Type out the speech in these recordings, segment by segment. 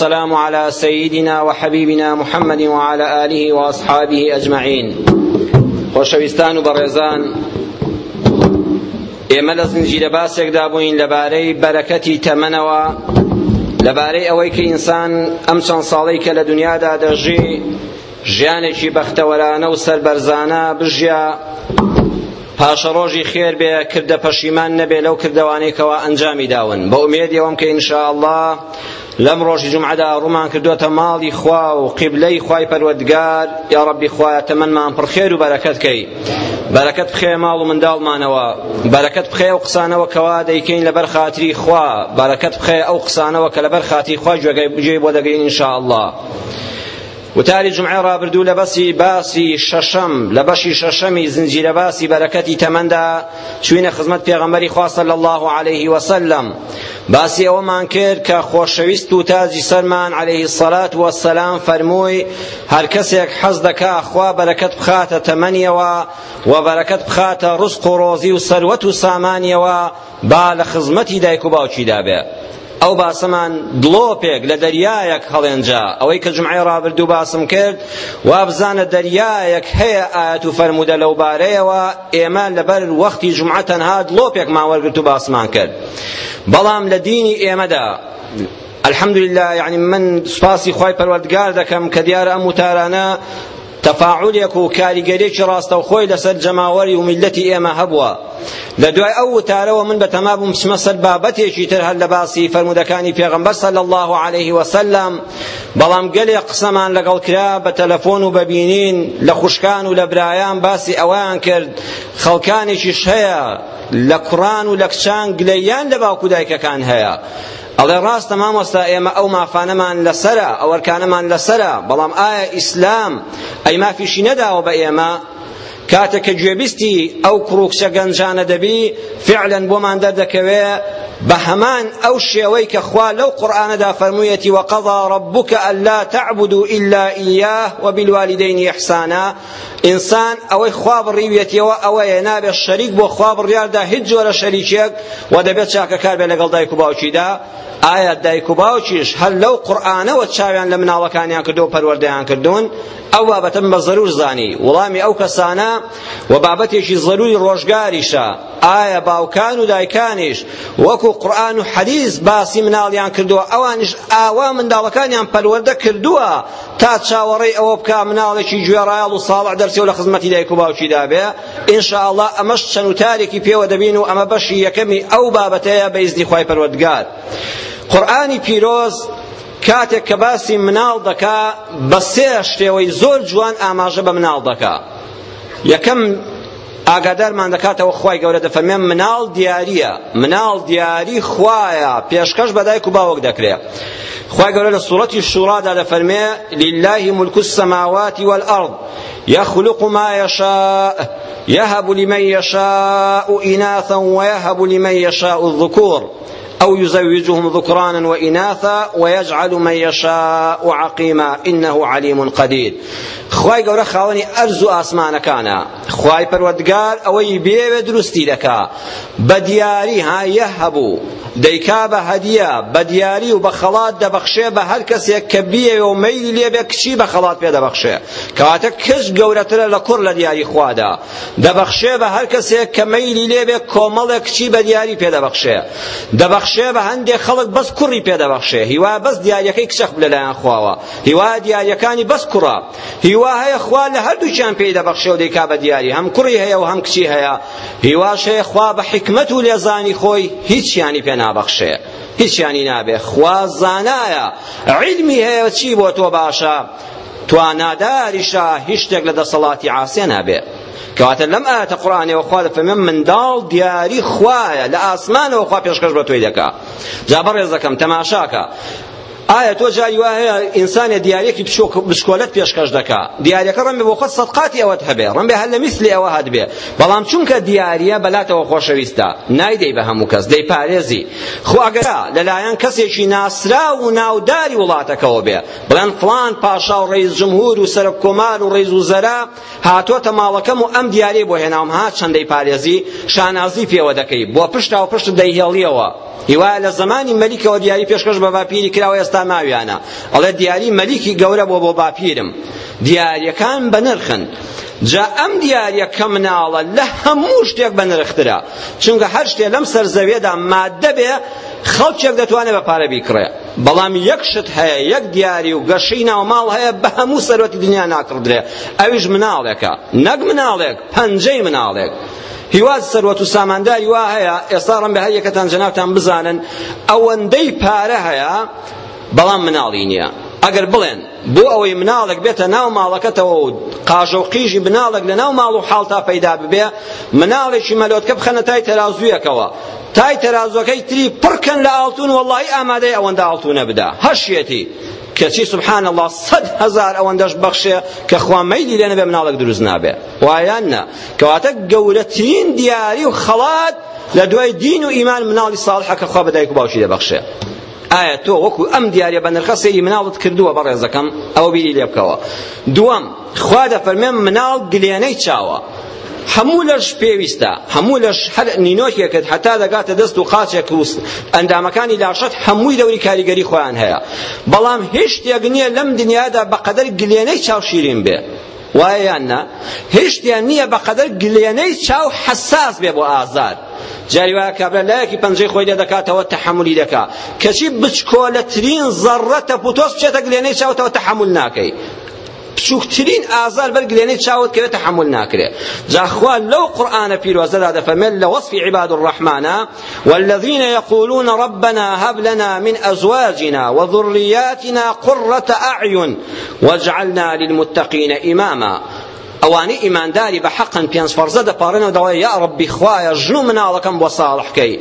السلام على سيدنا وحبيبنا محمد وعلى آله وأصحابه أجمعين خوشویستان و بەڕێزان ئێمە لە زنجیرە باسێکدا بووین لەبارەی بەرەکەتی تەمەنەوە لەبارەی ئەوەی کە ئینسان ئەم چەند ساڵەی کە لە دنیادا دەژی ژیانێکی بەختەوەرانە و سەربەرزانە بژیا پاشە ڕۆژی خێر بێ کردە پەشیمان نەبێ لەو کردەوانێکەوە ئەنجامی داون بە ئومێد ئەوەم کە ئینشاءالله لەم ڕۆژی جمعەدا ڕوومان کردوتە ماڵی خوا و قیبلەی خوای پەروەردگار یا ڕەبی خوایە تەمەنمان پڕخێر و بەرەکەتکەی بەرەکەت بخێ ماڵ و منداڵمانەوە بەرەکەت بخێ و قسانەوە کەوا دەیکەین لەبەر خاتری خوا بەرەکەت بخێ ئەو قسانەوە کە لەبەر خاتری خوا گوێی بۆ دەگەین ئینشاء الله وتاری جمعه را بردو لبسی باسی ششم لبشی ششمی زنجیر باسی برکتی تمنده چوین خزمت پیغمبری خواه صلی الله علیه و سلم باسی او من کرد که خوشویست و تازی سرمان علیه الصلاة و السلام فرموی هر کسی یک حز دکا خواه برکت بخات تمنی و و برکت بخات رزق و روزی و ثروت و سامانی و با لخزمتی دایکو باو چی دابه ئەو باسەمان دڵۆپێک لە دەریایەک هەڵێنجا ئەوەی کە جمعی ڕابردوو باسم کرد وا بزانە دەریایەک هەیە ئاەت و فەرمودە لەو بارەیەوە ئێمە لەبەر وەختی جمعە تەنها دڵۆپێک ماوەرگرت و باسمان کرد بەڵام لە دینی ئێمەدا الحمدلله يعني من سپاسی خوای پروردگار دەکەم کە دیارە ئەم وتارانە تەفاعولێک و کاریگەرێکی ڕاستەوخۆی لەسەر جەماوەری و میلەتی ئێمە هەبووە لە دوای ئەو وتارەوە من بە تەمابووم چمە سەر بابەتێکی تر هەر لە باسی فەرمودەکانی پێغەمبەر سەل الله عليه وسلم بەڵام گەلێک قسەمان لەگەڵ کرا بە تەلەفۆن و بەبینین لە خوشکان و لە برایان باسی ئەویان کرد خەڵکانێکیش هەیە لە کوڕان و لە کچان گلەیان لە باوکو دایکەکان هەیە ئەڵێ ڕاستە مامۆستا ئێمە ئەو مافانەمان لەسرە ئەو ئەرکانەمان لەسرە بەڵام ئایا ئیسلام ئەی مافیشی نەداوە بە ئێمە کاتێک کە گوێبیستی ئەو کڕوکسە گەنجانە دەبی فعلەن بۆمان دەردەکەوێ بە هەمان ئەو شێوەی کە خوا لەو قورئانەدا فەرموویەتی وەقەضا ڕەبوکە ئەللا تەعبدو ئیلا ئیاه وەبیلوالیدەینی ئیحسانە ئینسان ئەوەی خوا بڕیوێتیەوە ئەوەیە نابێت شەریک بۆ خوا بڕیاردا هیچ جۆرە شەریکێک و دەبێت چاکەکار بێ لەگەڵ دایک و باوکیدا ئایا دایک و باوکیش هەر لەو قورئانەوە چاویان لە مناڵەکانیان کردو و پەروەردەیان کردوون ئەو بابەتم بە زەرور زانی وڵامی ئەو کەسانە و بابەتێکی زەروری ڕۆژگاریشە ئایا باوکان و دایکانیش وەکو قورئان و حەدیث باسی مناڵیان کردووە ئەوانیش ئاوا منداڵەکانیان پەروەردە کردووە تا چاوەڕێی ئەوە بکە مناڵێکی گوێڕایاڵ و ساڵح دەرسێ و لە خزمەتی دایک و باوکی دابێ ئینشاءالله ئەمەش چەند و تارێکی پێوە دەبین و ئەمە بەشی یەکەمی ئەو بابەتەیە بە ئیزنی خوای پەروەردگار قورآانی پیرۆز کاتێک کە باسی مناڵ دەکا بە سێ شتێوەی زۆر جوان ئاماژە بە مناڵ دەکا یەکەم ئاگادارمان دەکاتەوە خی گەورە دەفەرمێ مناڵ دیارە مناڵ دیاری خوایە پێشکەش بەدایک و باوەک دەکرێت خی گەورە لە سوڵەتی شوڕادا دەفەرمێ للهی ملکو السماوات والأرض يخلق ما يشاء يهب لمن يشاء إناثا ويهب لمن يشاء الذكور أو يزوجهم ذكرانا وإناثا ويجعل من يشاء عقيما إنه عليم قدير خواي قورا خاوني أرزو آسمان كان خواي پرودگار أوي بيو درستي لك بدياري ها يهبو دەیکا بە هەدیە بە دیاری و بە خەڵات دەبەخشێ بە هەر کەسێک کە بیەوێ و مەیلی لێبێ کچی بە خەڵات پێ دەبەخشێ کەواتە کچ گەورەترە لە کوڕ لە دیاری خوادا دەبەخشێ بە هەر کەسێک کە مەیلی لێبێ کۆمەڵێک کچی بە دیاری پێ دەبەخشێ دەبەخشێ بە هەندێک خەڵک بەس کوڕی پێ دەبەخشێ هیوا بەس دیاریەکەی کچەخ لەلایەن خواوە هیوا دیاریەکانی بەس کوڕە هیوا هەیە خوا لە هەردووچیان پێی دەبەخشێ و دەیکا بە دیاری هەم کوڕی هەیە و هەم کچی هەیە هیواش هەیە خوا بە حکمت و لێزانی خۆی هیچیانی پێ نابەخشێ هیچیانی نابێ خوا زانایە عیلمی هەیە چی بۆ تۆ باشە تواناداریشە هیچ شتێک لە دەسەڵاتی عاسێ نابێ کەواتە لەم ئاەتە قورآنەوە خوا دەفەرمێ منداڵ دیاری خوایە لە ئاسمانەوە خوا پێشکەش بە تۆی دەکا جا بەڕێز دەکەم تەماشاکە ئایا تۆ جاری وا هەیە ئینسانێ دیارێکی بشکۆلت پێشکەش دەکا دیارەکە ڕەمبێ بۆ خۆت سەدقاتی ئەوەت هەبێ ڕەمبێ هەر لە میسلی ئەوە هەدبێ بەڵام چونکە دیارە بەلاتەوە خۆشەویستە نایدەی بە هەموو کەس دەی پارێزی خو ئەگەرا لەلایەن کەسێکی ناسرا و ناوداری وڵاتەکەەوە بێ بڵێن فڵان پاشا و ڕێز جمهور و سەرک کۆمار و ڕێز و زەرا هاتۆتە ماڵەکەم و ئەم دیارێ بۆ هێنام هات چەندەی پارێزی شانازی پێوە دەکەی بۆ پشتا و پشت دەیهێڵیەوە هیوا لە زمانی مەلیکەوە دیاری پێشکەش بە باپیری کراوە ئێستا ماویانە ئەڵێ دیاری مەلیکی گەورە بۆ بۆ باپیرم دیاریەکان بە نرخن جا ئەم دیاریە کە مناڵە لە هەموو شتێک بە نرخترا چونکە هەر شتێ لەم سەرزەوێدا مادە بێ خەڵکێک دەتوانێت بە پارە بیکڕێ بەڵام یەک شت هەیە یەک دیاری و گەشەی ناو ماڵ هەیە بە هەموو سەرەتی دنیا ناکڕدرێ ئەویش مناڵێکە نەک مناڵێک پەنجەی مناڵێک هیواز سەروەت و سامانداری وا هەیە ئێستا ڕم بە هەیەکەتان جەناوتان بزانن ئەوەندەی پارە هەیە بەڵام مناڵی نییە ئەگەر بڵێن بۆ ئەوەی مناڵێک بێتە ناو ماڵەکەتەوە و قاژە و قیژی مناڵێک لە ناو ماڵ و حاڵتا پەیدا ببێ مناڵێکی مەلۆتکە بخەنە تای تەرازویەکەوە تای تەرازوەکەی تری پڕکەن لە ئاڵتون وەڵی ئامادەی ئەوەندە ئاڵتونە بدا هەشیەتی کەچی سبحان الله سەد هەزار ئەوەندەش بەخشێ کە خوا مەیلی لێنە بێ مناڵێک دروست نابێ وایان نا کەواتە گەورەترین دیاری و خەڵات لە دوای دین و ئیمان مناڵی ساڵحە کە خوا بەدایک و باوشی دەبەخشێ ئایا تۆ وەکو ئەم دیارە بە نرخە سەیری مناڵت کردووە بەڕێزەکەم ئەوە بیری لێ بکەوە دووەم خوا دەفەرمێن مناڵ گلێنەی چاوە هەموو لەش پێویستە هەموو لەش هەر نینۆکێکت هەتا دەگاتە دەست و قاچێک و ئەندامەکانی لاشت هەمووی دەوری کاریگەری خۆیان هەیە بەڵام هیچ شتێک نییە لەم دنیادا بەقەدەر گلێنەی چاوشیرین بێ وایە یان نە هیچ شتیان نییە بەقەدەر گلێنەی چاو حساس بێ بۆ ئازاد جاری وایە کابرا لایەکی پەنجەی خۆی لێ دەکاتەوە تەحەمولی دەکا کەچی بچکۆلەترین زەڕەتە پوتۆس بچێتە گلێنەی چاوتەوە تەحەمول ناکەی بچووکترین ئازار بەرگلێنەی چاوت کەوێت تەحمل ناکرێ جاخوا لەو قورئانە پیرۆزەدا دەفەرمێت لە وەصفی عباد الرحمانە والذین یقولون ربنا هب لنا من ئەزواجنا وذریاتنا قرة أعین واجعلنا للمتقین إماما ئەوانی ئیمانداری بە حەقن پێنج فەرزە دەپارێنەوە دەڵێ یا ڕەبی خوایە ژن و مناڵەکەم بۆ ساڵحکەی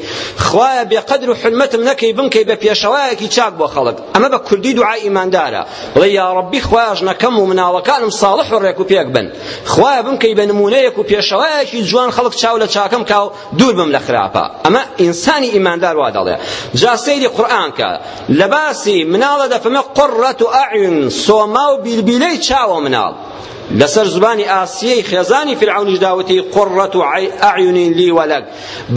خوایە بێقەدر و حلمەتم نەکەی بنکەی بە پێشەوایەکی چاک بۆ خەڵک ئەمە بە کوردی دوعای ئیماندارە بڵێ یا ڕەبی خوایە ژنەکەم و مناڵەکانم ساڵح و ڕێک و پێک بن خوایە بنکەی بە نمونەیەک و پێشەوایەکی جوان خەڵک چاو لە چاکەم کاو دوور بم لە خراپە ئەمە ئینسانی ئیماندار وا دەڵێ جا سەیری قورئان کە لە باسی مناڵە دەفەمە قوڕەت و ئەعیون سۆما و بیربیلەی چاوە مناڵ لەسەر زبانی ئاسیەی خێزانی فرعونیش داوەتی قڕەت و ئەعیونین لی وەلەک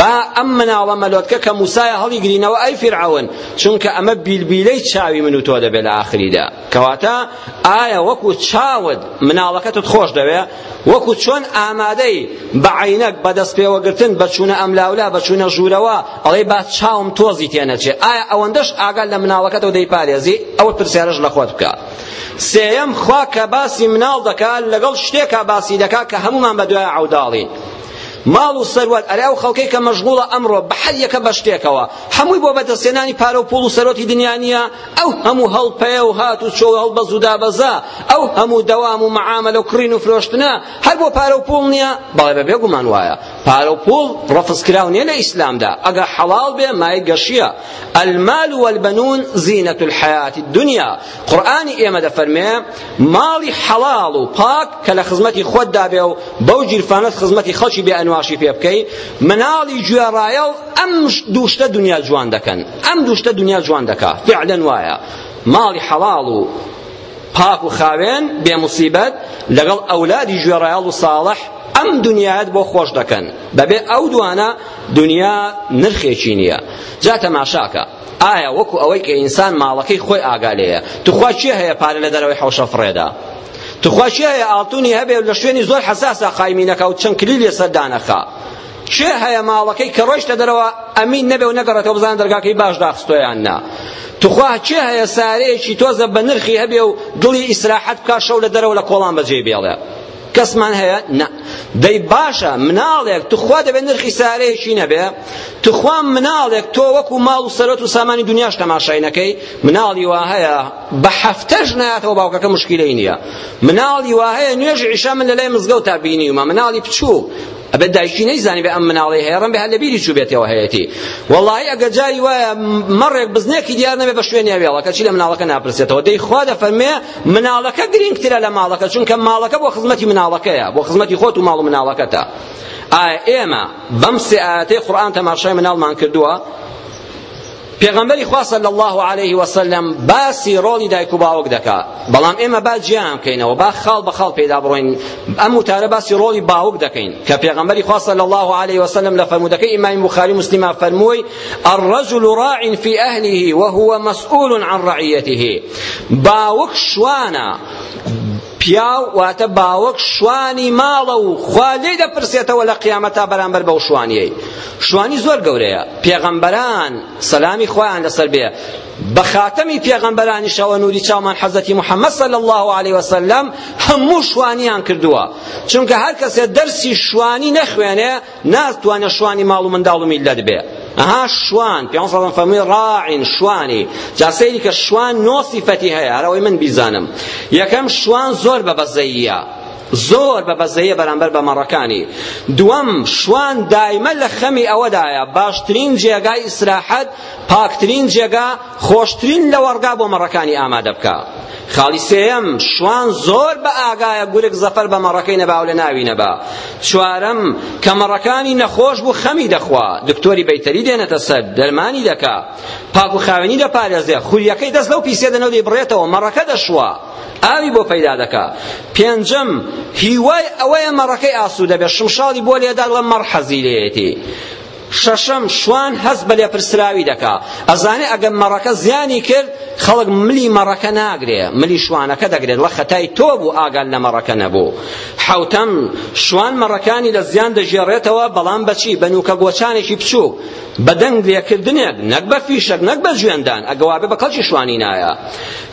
با ئەم مناڵە مەلۆتکە کە موسایە هەڵی گرینەوە ئەی فرعون چونکە ئەمە بیلبیلەی چاوی من و تۆ دەبێت لە ئاخریدا کەواتە ئایا وەکو چاوت مناڵەکەتت خۆش دەوێ وەکو چۆن ئامادەی بە عینەک بەدەستپێوەگرتن بەچوونە ئەملاولا بەچوونە ژوورەوە ئەڵێ با چاوم تۆزی تێنەچێ ئایا ئەوەندەش ئاگال لە مناڵەکەتەوە دەیپارێزی ئەوە پرسیارەش لە خۆت بکە سێم خوا کە باسی مناڵ دەکات لەگەڵ شتێکا باسی دەکات کە هەمومان بە دوای عوداڵین ماڵ و سەروەت ئەریا و خەڵکەی کە مەشغوڵە ئەمڕۆ بە هەر یەکە بە شتێکەوە هەمووی بۆ بەدەستێنانی پارە و پوڵ و سەرۆتی دنیا نیە ئەو هەموو هەڵپەیە و هات و چۆ هەڵبەز و دابەزا ئەو هەموو دەوام و معاملە و کڕین و فرۆشتنە هەر بۆ پارە و پوڵ نییە بەڵێ بە بێگومان وایە پارە و پوڵ ڕەفزکراو نیە لە ئیسلامدا ئەگەر حەڵاڵ بێ مای گەشیە المال والبنون زینة الحياة الدنيا قرآن ئێمە دەفەرمێ ماڵی حەڵاڵ و پاک کە لە خزمەتی خۆتدا بێ و بەو جیرفانەت خزمەتی خەڵکی بێ ئەنوە نواشی پێ بکەی مناڵی گوێڕایەڵ ئەم دووشتە دنیا جوان دەکەن ئەم دووشتە دنیا جوان دەکات فعلەن وایە ماڵی حەڵاڵ و پاک و خاوێن بێ موسیبەت لەگەڵ ئەولادی گوێڕایەڵ و ساڵح ئەم دنیایەت بۆ خۆش دەکەن بەبێ ئەو دوانە دنیا نرخێکی نییە جا تەماشاکە ئایا وەکو ئەوەی کە ئینسان ماڵەکەی خۆی ئاگالەیە تو خوا چی هەیە پارە لە دەرەوەی حەوشە فڕێدا تخواشی هەیە ئاڵتونی هەبێ لە شوێنی زۆر حساسە قایمینەکە و چەند کلیل لێ سەردانەخا شێ هەیە ماڵەکەی کە ڕۆیشتە دەرەوە ئەمین نەبێ و نەگەڕێتەوە بزان دەرگاکەی باش داخستۆیان نا تخوا چێ هەیە سارەیەکی تۆزە بە نرخی هەبێ و دڵی ئیسراحەت بکا شەو لە دەرەوە لە کۆڵان بەجێ بێڵێ کەسمان هەیە نە دەی باشە مناڵێک توخوا دەبێت نرخی سارەیەکی نەبێ توخوا مناڵێک تۆ وەکو ماڵ و سەرەت و سامانی دنیاش تەماشای نەکەی مناڵی وا هەیە بە هەفتەش نایاتەوە باوکەکە مشکلەی نییە مناڵی وا هەیە نوێژی عیشا من لەلای مزگەوت تا بینیومە مناڵی بچوو ئەبێ دایشی نەیزانی بێ ئەم مناڵی هەیە ڕەن بێ هە لە بیری چوو بێتەوە هەیەتی وەڵی ئەگە جاری وایە مەڕێک بزنێکی دیار نەبێ بە شوێنی وێڵەکە چی لە مناڵەکە ناپرسێتەوە دەی خوا دەفەرمێ مناڵەکە گرنگترە لە ماڵەکە چونکە ماڵەکە بۆ خزمەتی مناڵەکەیە بۆ خزمەتی خۆت و ماڵ و مناڵەکەتە ئایا ئێمە بەم سێ ئاەتەی قورئان تەماشای مناڵمان کردووە پێغەمبەری خوا صلی الله علیه و سلم باسی ڕۆڵی دایک و باوک دکا بەڵام ئێمە با جیام کەینەوە با خاڵ بە خاڵ پێدا بڕۆین ئەم وتارە باسی ڕۆڵی باوک دەکەین کە پێغەمبەری خوا صلی الله علیه و سلم لە فەرمودەکەی ئیمامی بخاری مسلمە فەرمووی الرجل راع في اهله وهو مسؤول عن رعيته باوک شوانە پیاو واتە باوەک شوانی ماڵە و خوا لێی دەپرسێتەوە لە قیامەتا بەرامبەر بەو شوانیەی شوانی زۆر گەورەیە پێغەمبەران سەلامی خۆیان لەسەر بێ بە خاتەمی پێغەمبەرانیشەوە نووری چاومان حەزەتی محەممەد صلی الله عليه وسلم هەموو شوانیان کردووە چونکە هەر کەسێ دەرسی شوانی نەخوێنێ ناتوانێت شوانی ماڵ و منداڵ و میلەت بێ ئەها شوان پێ سەڵم فەرمی ڕاعین شوانی جاسەیری کە شوان نۆ سیفەتی هەیە هەرەوەی من بیزانم یەکەم شوان زۆر بەبەزەیە زۆر بە بەزەیە بەرامبەر بە مەڕەکانی دووەم شوان دایمە لە خەمی ئەوەدایە باشترین جێگای ئیسراحەت پاکترین جێگا خۆشترین لە وەرگا بۆ مەڕەکانی ئامادە بکە خاڵی سێەم شوان زۆر بە ئاگایە گورک زەفەر بە مەڕەکەی نەباو لە ناوی نەبا چوارەم کە مەڕەکانی نەخۆش بوو خەمی دەخوا دکتۆری بەیتەری دێنێتە سەر دەرمانی دەکا پاک و خاوێنی دەپارێزێ خوریەکەی دەست لەو پیسێ دەنەوەی بڕێتەوە مەڕەکە دەشوە ئاوی بۆ پەیدا دەکا پێنجەم هیوای ئەوەیە مەڕەکەی ئاسوودە بێت شمشاڵی بۆ لێدار لە مەڕ حەزی لێیەتی ششم شوان هەست بە لێپرسراوی دەکا ئەزانێ ئەگە مەڕەکە زیانی کرد خەڵک ملی مەڕەکە ناگرێ ملی شوانەکە دەگرێت لە خەتای تۆ بوو ئاگال لە مەڕەکە نەبوو حوتەم شوان مەڕەکانی لە زیان دەژێڕێتەوە بەڵام بەچی بە نوکە گۆچانێکی بچوو بە دەنگ لێکردنێک نەک بە فیشک نەک بە ژوێندان ئەگەوابێ بە کەڵکی شوانی نایە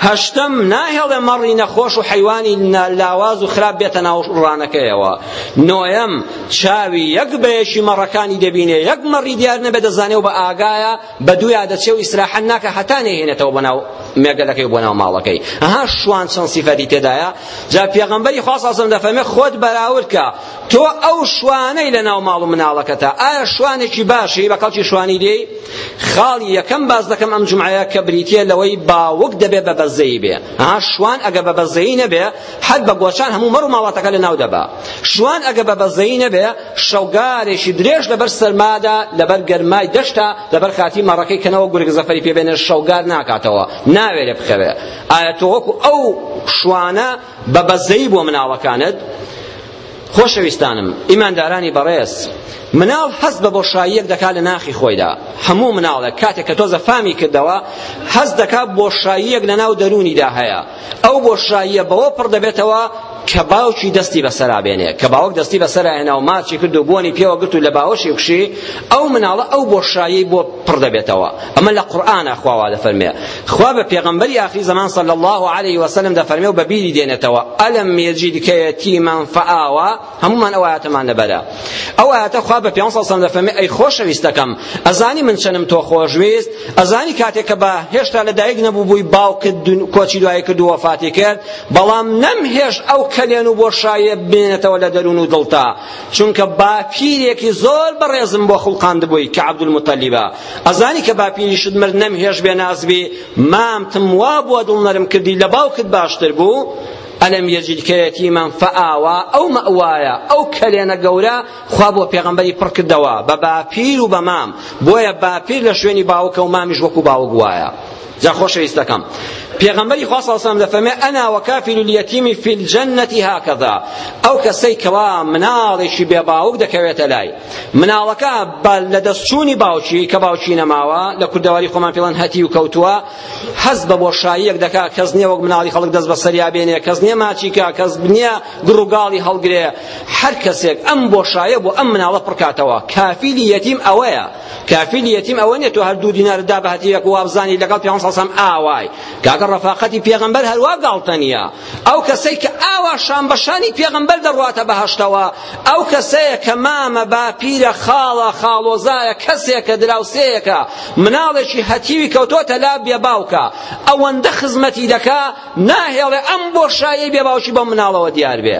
هەشتم ناهێڵێ مەڕی نەخۆش و حەیوانی لاواز و خراپ بێتە ناو ڕانەکەیەوە نۆیەم چاوی یەک بەیەکی مەڕەکانی دەبینێ یەک مەڕی دیار نەبێ دەزانێ و بە ئاگایە بە دویا دەچێ و ئیسراحەت ناکە هەتا نەهێنێتەوە بەناو مێگەلەکەی و بەناو ماڵەکەی ها شوان چەند سیفەتی تێدایە جا پێغەمبەری خوا سازم دەفەرمێ خۆت بەراورد کە تۆ ئەو شوانەی لە ناو ماڵ و مناڵەکەتە ئایا شوانێکی باشی بە کەڵکی شوانی دێی خاڵی یەکەم باز دەکەم ئەم جمعەیە کە بریتیە لەوەی باوەک دەبێ بە بەزەی بێ ها شوان ئەگە بە بەزەی نەبێ حەد بە گۆچان هەموو مەڕ و ماڵاتەکە لە ناو دەبا شوان ئەگە بە بەزەی نەبێ شەوگارێکی درێژ لەبەر سەرمادا لەبەر گەرمای دەشتا لەبەر خاتی مەڕەکەی کەنەوە گورگ زەفەری پێبێنێ شەوگار ناکاتەوە ناوێرێ بخەوێ ئایا تۆ وەکو ئەو شوانە بە بەزەی بۆ مناوەکانت خۆشەویستانم ئیماندارانی بەڕێز مناڵ حەز بە بۆشاییەک دەکات لە ناخی خۆیدا هەموو مناڵە کاتێک کە تۆ زەفامی کردەوە حەز دەکات بۆشاییەک لە ناو دەرونیدا هەیە ئەو بۆشاییە بەوە پڕ دەبێتەوە کە باوکی دەستی بەسەرا بێنێ کە باوک دەستی بەسەرا هێنا و ماچی کرد و بۆنی پێوە گرت و لە باوەشی بکشی ئەو مناڵە ئەو بۆشایی بۆ پڕ دەبێتەوە ئەمە لە قورئانە خواوا دەفەرمێ خوا بە پێغەمبەری آخری زەمان صلی الله عليه وسلم دەفەرمێ و بەبیری دێنێتەوە ئەلم یەجیدکە یەتیمان فەئاوە هەمومان ئەو ئاەتەمان لەبەرە ئەو ئاەتە خوا بە پێغەمبەر صلی الله دەفەرمێ ئەی خۆشەویستەکەم ئەزانی من چەنم تۆ خۆشویست ئەزانی کاتێک کە بە هێشتا لەدایک نەبوو بووی باوکت کۆچی دوای کرد و وەفاتی کرد بەڵام نەمهێش ئەو کەلێن و بۆ شایە بێنێتەوە لە دەرون و دڵتا چونکە باپیرێکی زۆر بەڕێزم بۆ خوڵقاند بووی کە عەبدولمتەلیبە ئەزانی کە باپیری شت مرد نەمهێش بێ نازبی مامتم وا بووە دڵ نەرم کردی لە باوکت باشتر بوو ألم يجدك يتيما فآوى أو مأوايا أو كلينا قورا خواب وبيغمبري برك الدواء ببابير وبمام بويا بابير لشويني باوك ومامش وكو باوك وايا جا خۆشەویستەکەم پێغەمبەری خوا صلی الله علیه و سلم انا وكافل اليتيم في الجنه هكذا او کەسەی کەوا مناڵێکی بێباوک دەکەوێتە لای مناڵەکە لە دەستچوونی باوکی کە باوکی نەماوە لە کوردەواری خۆمان پێڵەن هەتی و کەوتووە هەست بە بۆشاییەک دەکا کەس نییە وەک مناڵی خەڵک دەست بە سەریا بێنێ کەس نییە ماچیکە کەس نییە گڕوگاڵی هەڵگرێ هەر کەسێک ئەم بۆشایە بۆ ئەم مناڵە پڕکاتەوە کافیلی یەتیم ئەوەیە کافیلی یەتیم ئەوە نیە تۆ هەر دوو دیناردا بە هەتیەک و وابزانی لەگەڵ پێ سەسەم ئاوای کاکە ڕەفاقەتی پێغەمبەر هەروە گاڵتە نییە ئەو کەسەی کە ئاوا شامبەشانی پێغەمبەر دەڕواتە بەهەشتەوە ئەو کەسەیە کە مامە باپیرە خاڵە خاڵۆزایە کەسێکە دراوسەیەکە مناڵێکی هەتیوی کەوتۆتە لا بێباوکە ئەوەندە خزمەتی دەکا ناهێڵێ ئەم بۆشایی بێباوشی بە مناڵەوە دیار بێ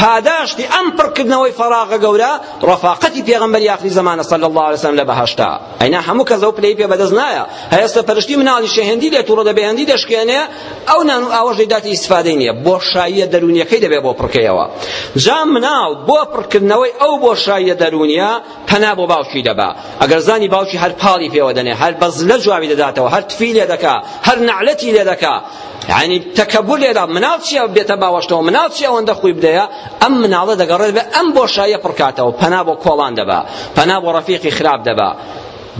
پاداشتی ئەم پڕکردنەوەی فەراغە گەورە ڕەفاقەتی پێغەمبەر یاخری زمانە صلی الله علیه وسلم لە بەهشتا ئەینا هەموو کەس ئەو پلەی پێ بەدەست نایە هەیەستە پەرشتی مناڵی شێ هێندی دێت و ڕۆدە بە هێندی دەشکێنێ ئەو نان و ئاوەژەی داتی ئیسفادەی نییە بۆشاییە دەرونیەکەی دەبێت بۆ پڕکەیەوە جا مناو بۆ پڕکردنەوەی ئەو بۆشاییە دەرونیە پەنا بۆ باوکی دەبا ئەگەر زانی باوکی هەر پاڵی پێوە دەنێ هەر بەزلە جوابی دەداتەوە هەر تفی لێ دەکا هەر نعلەتی لێ دەکا ینی تەکەبور لێدا مناڵ چیە بێتە باوەشتەوە مناڵ چی ئەوەندە خوی بدەیە ئەم مناڵە دەگەڕێت بە ئەم بۆشایە پڕکاتەوە پەنا بۆ کۆڵان دەبا پەنا بۆ ڕەفیقی خراپ دەبا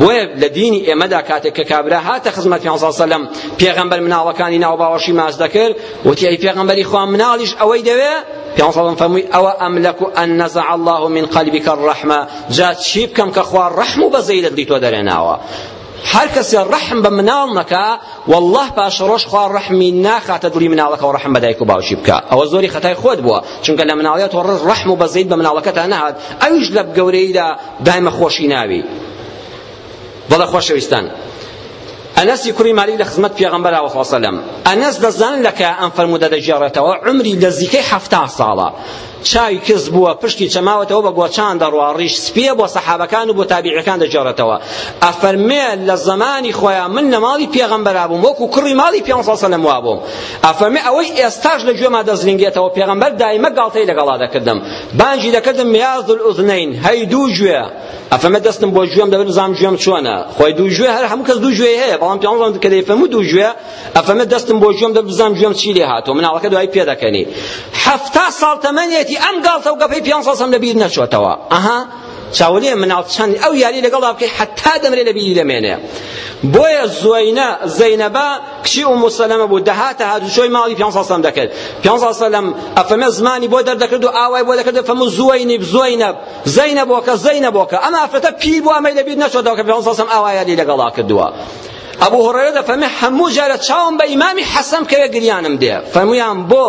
بۆیە لە دینی ئێمەدا کاتێک کە کابرا هاتە خزمەت پێ سەلەم پێغەمبەر مناڵەکانی ناو باوەشی ماس دەکرد وتی ئەی پێغەمبەری خوا مناڵیش ئەوەی دەوێ پێ سەڵم فەرمووی ئەوە ئەملەک ئەن نەزع الله من قەلبیکە الرحمە جا چی بکەم کە خوا ڕەحم و بەزەی لە دڵی تۆ دەرێناوە هر کسی رحم به منال نکا والله پاش روش خواه رحمی نخات دلی منالک و رحم بدایک و باوشی بکا او زوری خطای خود بوا چونکه لمنالیت و رحم و بزید به منالکت نهاد اوش لب گوری دا دایم خوشی ناوی بەڵە خۆشەویستان ئەنەسی کوڕی مالی لە خزمەت پێغەمبەرەوە خۆسەلەم ئەنەس دەزانن لەکە ئەم فەرموودە دەژێڕێتەوە عمری نزیکەی هەفتا ساڵە چاوی کز بووە پشتی چەماوەتەوە بە گۆچان دەڕوا ڕیش سپیە بۆ سەحابەکان و بۆ تابیعەکان دەجێڕێتەوە ئەفەرمێ لە زەمانی خۆیان من لە ماڵی پێغەمبەرا بووم وەکو کوڕی ماڵی پێ سەلەم وا بووم ئەفەرمێ ئەوەی ئێستاش لە گوێما دەزرینگێتەوە پێغەمبەر دایمە گاڵتەی لەگەڵا دەکردم بانجی دەکردم میاز العوزنین هەی دوو گوێ ئەفەمە دەستم بۆ گوێم دەبن زام گوێم چۆنە خۆی دوو گوێ هەر هەموو کەس دوو گوێ هەیە بەڵام پێ کە دەیفەمو دوو گوێ ئەفەمە دەستم بۆ گوێم دەبزام گوێم چی لێ هاتۆ مناڵەکە دوای پێ دەکەنی هەفتا ساڵ تەمەنێتی بێتی ئەم گاڵتە و گەپەی پیانسەسم لەبیر نەچۆتەوە ئەها چاولێ مناڵ چەند ئەو یاری لەگەڵ بکەی حتا دەمرێت لە بیری دەمێنێ بۆیە زۆینە زەینەبا کچی و مسلەمە بوو دەهاتە هاتوچۆی ماڵی پێسەم دەکرد پێسەلەم ئەفەمە زمانی بۆ دەردەکرد و ئاوای بۆ دەکرد فەمو زۆینی زۆینە زەینە بۆکە زەینە بۆکە ئەم ئافرەتە پیر بوو ئەمەی لەبیر نەچۆتەوە کە پێسەم ئاوای یاری لەگەڵا کردووە ئەبوو هڕێ دەفەمێ هەموو جارە چاوم بە ئیمامی حەسەم کەوێ گریانم دێ فەمویان بۆ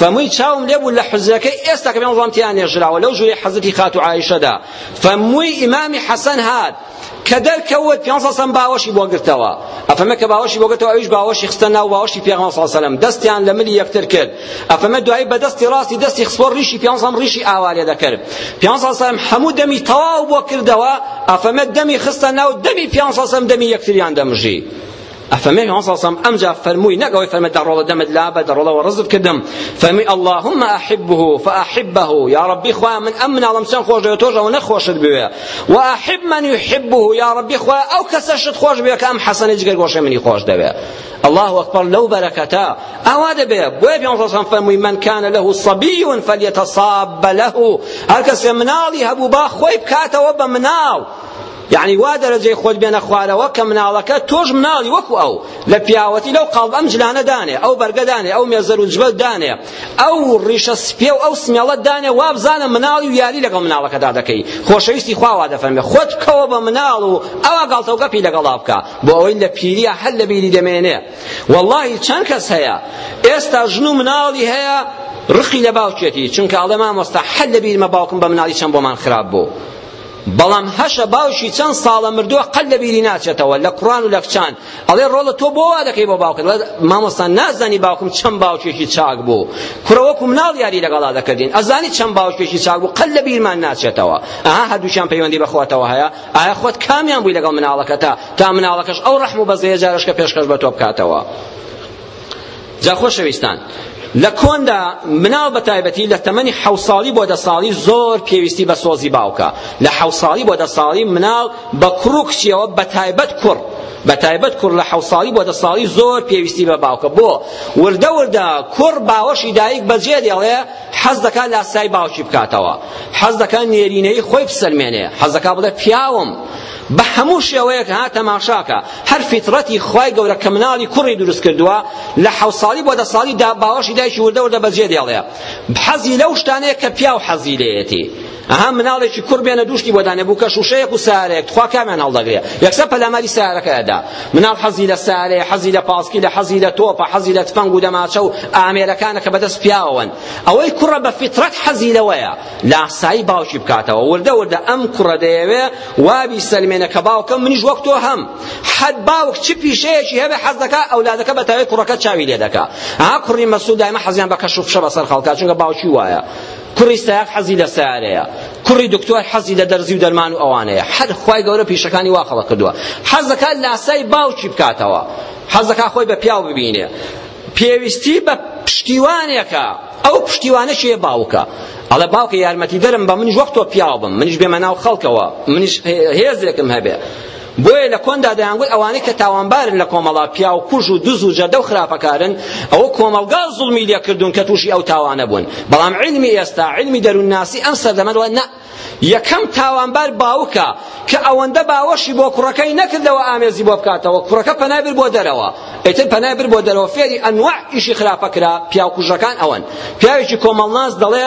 فەمووی چاوم لێبوو لە حوزەکەی ئێستا کە پێم ڕامتیان نێژراوە لەو ژووری حەزتی خات و عایشەدا فەمووی ئیمامی حەسەن هات کە دەرکەوت پێسەسەم باوەشی بۆ گرتەوە ئەفەمە کە باوەشی بۆ گرتەوە ئەویش باوەشی خستە ناو باوەشی پێغەمەسەلەم دەستیان لە ملی یەکتر کرد ئەفەمە دوایی بە دەستی ڕاستی دەستی خسپۆر ریشی پێسەم ریشی ئاوالێ دەکرد پێسەسەم هەموو دەمی تەواو بۆ کردەوە ئەفەمە دەمی خستە ناو دەمی پێسەسەم دەمی یەکتریان دەمژی ئەفەرمێن هەسەسەم ئەمجا فەرمووی نەگەوەی فەرمە دەڕۆڵە دەمت لا بە دەڕۆڵەوە ڕزت کردم فەرمی اللهم أحبه فأحبه يا ربي خوا من ئەم مناڵم چەند خۆش دەوێت تۆش ئەوە نەخۆشت بوێ وأحب من يحبه يا ربي خوا ئەو کەسەشت خۆش بوێ کە ئەم حەسەنە جگەر گۆشە منی خۆش دەوێ الله أكبر لو بركتا ئەوا دەبێ بۆیە پێ فەرمووی من كان له صبي فليتصاب له هەر کەسێ مناڵی هەبوو با خۆی بکاتەوە بە مناڵ یعنی وا دەرەجەی خۆت بێنە خوارەوە کە مناڵەکە تۆش مناڵی وەکو ئەو لە پیاوەتی لەو قاڵب ئەم جلانە دانێ ئەو بەرگە دانێ ئەو مێزەر و جبە دانێ ئەو ڕیشە سپێ و ئەو سمێڵە دانێ وا بزانە مناڵی و یاری لەگەڵ مناڵەکەدا دەکەی خۆشەویستی خواوا دەفەرمێ خۆت بکەوە بە مناڵ و ئەوە گاڵتەوگەپی لەگەڵا بکە بۆ ئەوەی لە پیریە هەر لە بیری دەمێنێ واللهی چەند کەس هەیە ئێستا ژن و مناڵی هەیە ڕقی لە باوکێتی چونکە ئەڵێ مامۆستا هەر لە بیرمە باوکم بە مناڵی چەند بۆمان خراپ بوو بەڵام هەشە باوشی چەند ساڵە مردووە قەت لە بیری ناچێتەوە لە قوڕان و لە کچان ئەڵێ ڕۆڵە تۆ بۆ وا دەکەی بۆ باوکت مامۆستان نازانی باوکم چەند باوکێکی چاک بوو کوڕەوەکو مناڵ یاری لەگەڵا دەکردین ئەزانی چەند باوکێکی چاک بوو قەت لە بیرمان ناچێتەوە ئەها هەردووشیان پەیوەندی بەخۆتەوە هەیە ئایا خۆت کامیان بووی لەگەڵ مناڵەکەتە تا مناڵەکەش ئەو ڕەحم و بەزەیە جارشکە پێشکەش بە تۆ بکاتەوە جا خۆشەویستان لە کۆندا مناو بە تایبەتی لە تەمەنی حەو ساڵی بۆ دە ساڵی زۆر پێویستی بە سۆزی باوکە لە حەو ساڵی بۆ دە ساڵی مناو بە کوڕ کچیەوە بە تایبەت کوڕ بە تایبەت کوڕ لە حەو ساڵی بۆ دە ساڵی زۆر پێویستی بە باوکە بۆ وردە وردە کوڕ باوەشی دایک بەجێ دێڵێ حەز دەکات لاسای باوکی بکاتەوە حەز دەکات نێرینەی خۆی بسەلمێنێ حەز دەکات بڵێ پیاوم بە هەموو شێوەیەک ها تەماشاکە هەر فیترەتی خوای گەورە کە مناڵی کوڕی دروست کردووە لە حەو ساڵی بۆ دە ساڵی دا باوەشی دایکی وردە وردە بەجێ دێڵێ حەزی لەو شتانەیە کە پیا و حەزی لێیەتی ئەها مناڵێکی کوڕ بێنە دوشتی بۆ دانەبوو کە شوشەیەک و سارێک خوا کامیان هەڵدەگرێ یەکسە پەلەمەری سارەکەدا مناڵ حەزی لە سارێ حەزی لە پاسکی لە حەزی لە تۆپە حەزی لە تفەنگ و دەماچە و ئامێرەکانە کە بەدەست پیاوەن ئەوەی کوڕە بە فیترەت حەزی لەوەیە لە ئاسایی باوکی بکاتەوە وردە وردە ئەم کوڕە دەیەوێ وابی سەلمێنە کە باوکە منیش وەک تۆ هەم حەد باوک چی پیشەیەکی هەبێ حەز دەکا ئەولادەکە بەتەوەی کوڕەکە چاوی لێ دەکا ئەها کوڕی مەسوود دایمە حەزیان بە کەشوفشە بەسەر خەڵکا چونکە باوکی وایە کوڕی سایق حەزی لە سیارەیە کوڕی دکتۆر حەزی لە دەرزی و دەرمان و ئەوانەیە هەر خی گەورە پیشەکانی واخەڵە کردووە حەزەکە ناسای باوکی بکاتەوە حەزەکە خۆی بە پیاو ببینێ پێویستی بە پشتیوانێکە ئەو پشتیوانەشیە باوکە ئەڵە باوکە یارمەتی دەرم بە منیش وەختۆ پیاو بم منیش بێمە ناو خەڵکەوە منیش هێزێکم هەبێ بۆیە لە کۆندا دەیانگوت ئەوانەی کە تاوانبارن لە کۆمەڵا پیا و کوژ و دز و جەردە و خراپەکارن ئەوە کۆمەڵگا زوڵمی لێ کردوون کە تووشی ئەو تاوانە بوون بەڵام علمی ئێستا علمی دەروون ناسی ئەم سەردەمەوە نە یەکەم تاوانبار باوکە کە ئەوەندە باوەشی بۆ کوڕەکەی نەکردەوە ئامێزی بۆ بکاتەوە کوڕەکە پەنابر بۆ دەرەوە ئەیتر پەنابر بۆ دەرەوە فێری ئەنواع ئیشی خراپەکرا پیاوکوژەکان ئەوەن پیاوێکی کۆمەڵناز دەڵێ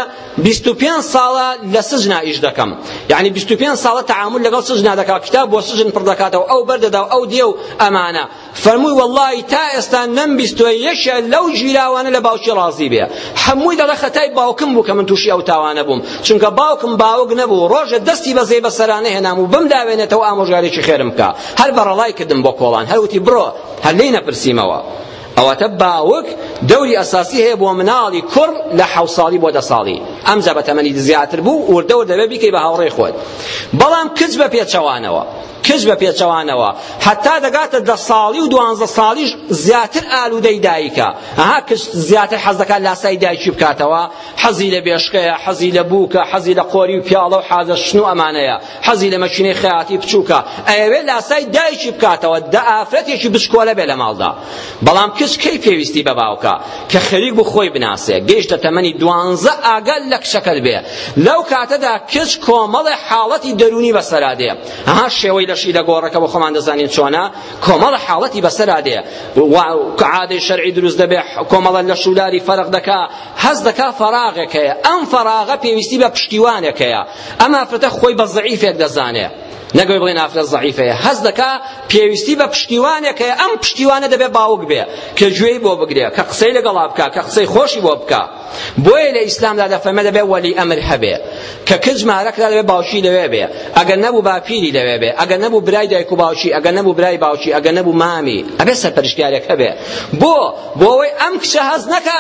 بیست و پێنج ساڵە لە سژنا ئیش دەکەم یعنی بیست و پێنج ساڵە تەعامل لەگەڵ سژنا دەکا کتاب بۆ سژن پڕ دەکاتەوە ئەو بەردەدا و ئەو دێ و ئەمانە فەرمووی وەڵڵی تا ئێستا نەم بیست و یەشە لەو ژیراوانە لە باوکی ڕازی بێ هەمووی دەڵێ خەتای باوکم بوو کە من تووشی ئەو تاوانە بووم چونکە باوکم باوک نەبوو و ڕۆژە دەستی بە زێ بەسەرانە هێنام و بم داوێنێتەوە ئامۆژارێکی خێرم بکە هەر بەڕەڵای کردم بۆ کۆڵان هەروتی بڕۆ هەر لێی نەپرسیمەوە ئەوەتە باوک دەوری ئەساسی هەیە بۆ مناڵی کوڕ لە حەو ساڵی بۆ دە ساڵی ئەمجا بە تەمەنی زیاتر بوو وردەور دەبێ بکەی بە هاوڕێی خۆت بەڵام کچ بە پێچەوانەوە کچ بە پێچەوانەوە حتا دەگاتە دە ساڵی و دوانزە ساڵیش زیاتر ئالوودەی دایکە ئەها کچ زیاتر حەز دەکات لاسای دایکی بکاتەوە حەزی لە بێشکەیە حەزی لە بووکە حەزی لە قۆری و پیاڵە و حازە شنو ئەمانەیە حەزی لە مەشینەی خەیاتی بچووکە ئەوێ لاسای دایکی بکاتەوە دە ئافرەتێکی بچکۆلە بێ لە ماڵدا بەڵام کچ خۆیش کی پێویستی بە باوکە کە خەریک بوو خۆی بناسێ گەیشتە تەمەنی دوانزە ئاگەل لە کشەکەت بێ لەو کاتەدا کچ کۆمەڵی حاڵەتی دەرونی بەسەرا دێ ها شێوەی لەشی لە گۆڕەکە بۆ خۆمان دەزانین چۆنە کۆمەڵی حاڵەتی بەسەرا دێ کە عادەی شەرعی دروست دەبێ کۆمەڵە لە شولاری فەرق دەکا هەز دەکا فەراغێکەیە ئەم فەراغە پێویستی بە پشتیوانێکەیە ئەما فرەتە خۆی بە زەعیفێک دەزانێ نەگەوێ بڵێن ئافرەت زەعیفەیە هەز دەکا پێویستی بە پشتیوانێک هەیە ئەم پشتیوانە دەبێ باوک بێ کە گوێی بۆ بگرێ کە قسەی لەگەڵا بکە کە قسەی خۆشی بۆ بکە بۆیە لە ئیسلامدا دەفەرمە دەبێ وەلی ئەمر هەبێ کە کچ مارەکدا دەبێ باوشی لەوێ بێ ئەگەر نەبوو باپیری لەوێ بێ ئەگەر نەبوو برای دایک و باوشی ئەگەر نەبوو برای باوشی ئەگەر نەبوو مامی ئەبێ سەرپەرشتیارێک هەبێ بۆ بۆەوەی ئەم کچە هەز نەکا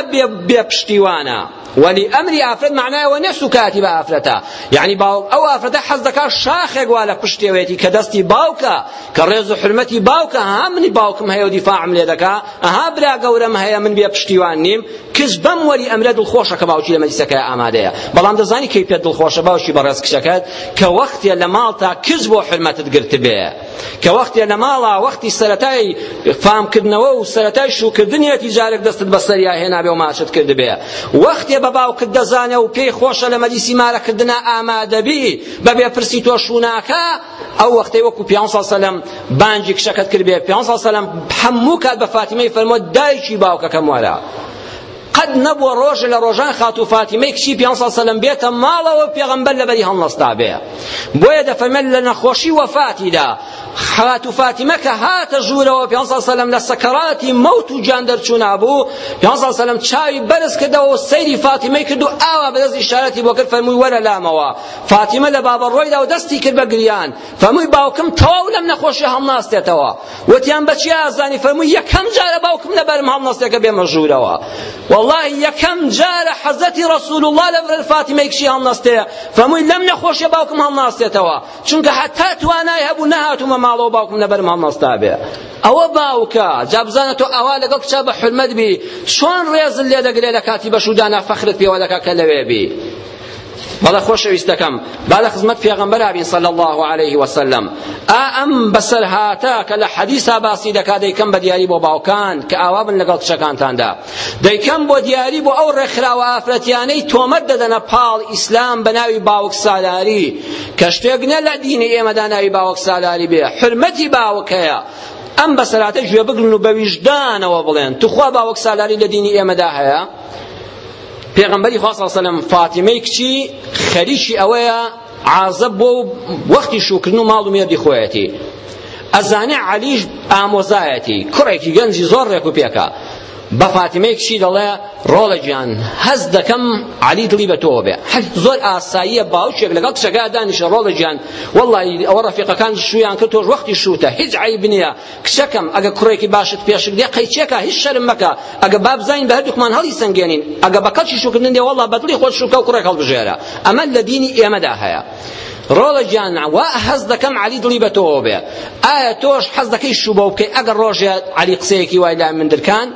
بێ پشتیوانە ولی ئەمری ئافرەت معنایەوە نە سوکاتی بە ئافرەتە یعنی باوک ئەو ئافرەتە حەز دەکا شاخێک وا لە پشت شتێوێتی کە دەستی باوکە کە ڕێز و حرمەتی باوکە ها منی باوکم هەیە و دیفاعم لێ دەکا ئەها برا گەورەم هەیە من بێ پشتیوان نیم کچ بەم وەری ئەمرە دڵخۆشە کە باوکی لە مەجلیسەکەی ئامادەیە بەڵام دەزانی کەیفیەت دڵخۆشە باوکی بەڕێز کچەکەت کە وەختێ لە ماڵ تا کچ بۆ حرمەتت گرت بێ کە وەختی لە ماڵا وەختی سەتای فامکردنەوە و سەتای شوکردنیەتی جارێک دەستت بە سەریا هێنا بێ و ماچت کرد بێ وەختێ بە باوکت دەزانێ و پێی خۆشە لە مەدیسی مارەکردنا ئامادەبی بە بێپرسی تۆ شووناکە ئەو وەختەی وەکو پیان سەلەم بانجی کشەکەت کرد بێ پیان سەلەم هەموو کات بە فاتیمەی فەرمۆ دایکی باوکەکەم وەرە قد نبوە ڕۆژ لە ڕۆژان خات و فاتیمەی کشی پێ سەلم بێتە ماڵەوە پێغەمبەر لە بەری هەڵنەستا بێ بۆیە دەفەرمێن لە نەخۆشی وەفاتیدا خات و فاتیمە کە هاتە ژوورەوە پێ سەلم لە سەکەراتی مەوت و جان دەرچوونابوو پێ سەلم چاوی بەرز کردەوە و سەیری فاتیمەی کرد و ئاوا بەدەست ئیشارەتی بۆ کرد فەرمووی وەرە لامەوە فاتیمە لە بابەڕۆیدا و دەستی کرد بە گریان فەرمووی باوکم تەواو لەم نەخۆشی هەڵناستێتەوە وتیان بەچی ئازانی فەرمووی یەکەم جارە باوکم لەبەرم هەڵناستێکە بێمە ژوورەوە والله یەکەم جارە حەزەتی رسول الله لە فاتیمەی کشی هەڵنەستەیە فەمووی لەم نەخۆشیە باوکم هەڵناستێتەوە چونکە حتا توانای هەبوو نەهاتومە ماڵەوە باوکم لەبەرم هەڵنەستا بێ ئەوە باوکە جا بزانە تۆ ئەوا لەگەڵ کچە بە حرمەت بی چۆن ڕێزت لێ دەگرێ لە کاتی بەشودانا فەخرت پێوە دەکا کە لەوێ بی بەڵە خۆشەویستەکەم با لە خزمەت پێغەمبەر هابین صلی الله علیه وسلم ئا ئەم بەسەر هاتە کە لە حەدیسا باسی دەکا دەیکەم بە دیاری بۆ باوکان کە ئاوا بن لەگەڵ کچەکانتاندا دەیکەم بۆ دیاری بۆ ئەو ڕێکخراوە ئافرەتیانەی تۆمەت دەدەنە پاڵ ئیسلام بە ناوی باوک سالاری کە شتێک نە لە دینی ئێمەدا ناوی باوک سالاری بێ حرمەتی باوکەیە ئەم بەسەراتە گوێ بگرن و بە ویژدانەوە بڵێن توخوا باوەک سالاری لە دینی ئێمەدا هەیە پێغمبەری خوا صلی الله فاتیمەی کچی خەریکی ئەوەیە عازب بۆ و وەختی شوکردن و ماڵ و مێردی خۆیەتی ئەزانێ عەلیش ئامۆزایەتی کوڕێکی گەنجی زۆر ڕێک و پێکە بە فاتیمەی کچی دەڵێ ڕۆڵە گیان هەز دەکەم عەلی دڵی بە تۆ بێ زۆر ئاساییە باوچێک لەگەڵ کچەکە دانیشە ڕۆڵەجیان وەڵی ئەوە ڕەفیقەکان شویان کرد تۆش وەختی شوتە هیچ عیب نییە کچەکەم ئەگە کوڕێکی باشت پێشک دێ قەیچێکە هیچ شەرم مەکە ئەگە بابزانین بە هەردووکمان هەڵی سنگێنین ئەگە بە کەچی شوکردن دێ وەڵا بەدڵی خۆش شوکە و کوڕێک هەڵبژێرە ئەمە لە دینی ئێمەدا هەیە ڕۆڵە گیان وا حەز دەکەم علی دڵی بە تۆ بێ ئایا تۆش حەز دەکەی شوبە بکەی ئەگەر ڕۆژێ علی قسەیەکی وای لای من درکان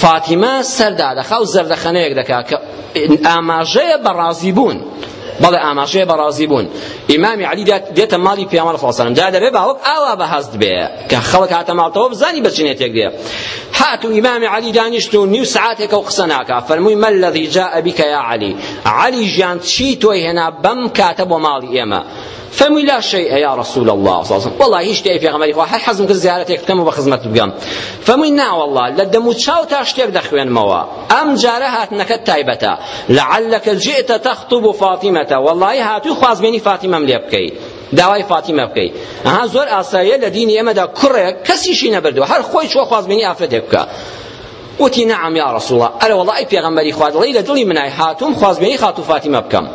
فاتیمە سەردادەخا و زەردەخەنەیەک دەکا کە ئاماژەیە بەڕازی بوون بەڵێ ئاماژەیە بەڕازی بوون ئیمامی علی دێتە ماڵی پێمەر فڵسانم جا دەبێ باوەک ئاوا بەهەست بێ کە خەڵک هاتە ماڵتەوە بزانی بچینێتێک دێ هاتو ئیمامی علی دانیشت و نیو سعاتێکە و قسە ناکا فەرمووی مە الەذی جاء بکە یا علی علی ژیان چی تۆی هێنا بەم کاتە بۆ ماڵی ئێمە فەمووی لا شيء يا رسول الله صلى الله عليه وسلم والله هیچ شتێک پێغەمبەری خوا هەر حەزم کرد زیارەتێک بکەم و بە خزمەت بگەم فەمووی نا والله لە دەم و چاو تا شتێک دەخوێنمەوە ئەم جارە هاتنەکە تایبەتە لعلك جئت تخطب فاطمة والله هاتووی خوازبێنی فاتیمەم لێ بکەیت داوای فاتیمە بکەیت ئەها زۆر ئاساییە لە دینی ئێمەدا کوڕێک کەسیشی نەبردووە هەر خۆی چوە خوازبێنی ئافرەتێک بکە وتی نعم يا رسول الله ألا والله أي پیغمبری خواد الله لدلی منای هاتوم خوازبینی خاتو فاطمه بکم